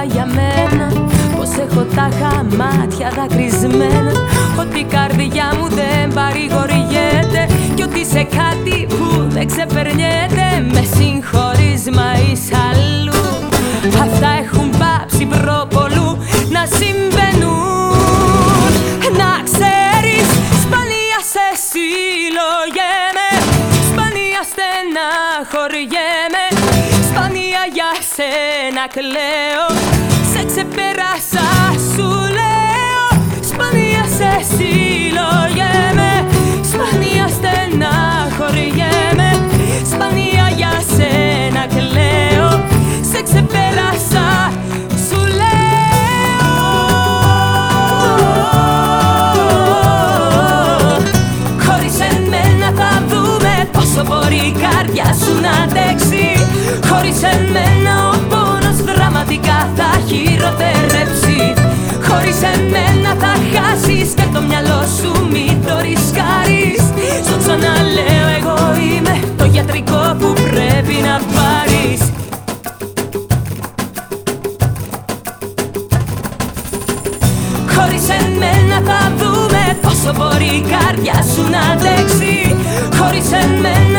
πάντα για μένα. Πως έχω τα χαμάτια δακρυσμένα. Ότι η καρδιά μου δεν παρηγοριέται. Κι ότι σε κάτι που δεν ξεπερνιέται. Με συγχωρείς μα είσαι αλλού. Αυτά έχουν πάψει προπολού να συμβαίνουν. Να ξέρεις σπανία σε συλλογέμαι. Σπανία στεναχωριέμαι Σπανία για σένα κλαίω. Σε ξεπεράσα σου χειροτερέψει Χωρίς εμένα θα χάσεις και το μυαλό σου μη το ρισκάρεις. Στο ξαναλέω εγώ είμαι το γιατρικό που πρέπει να πάρεις. Χωρίς εμένα θα δούμε πόσο μπορεί η καρδιά σου να αντέξει. Χωρίς εμένα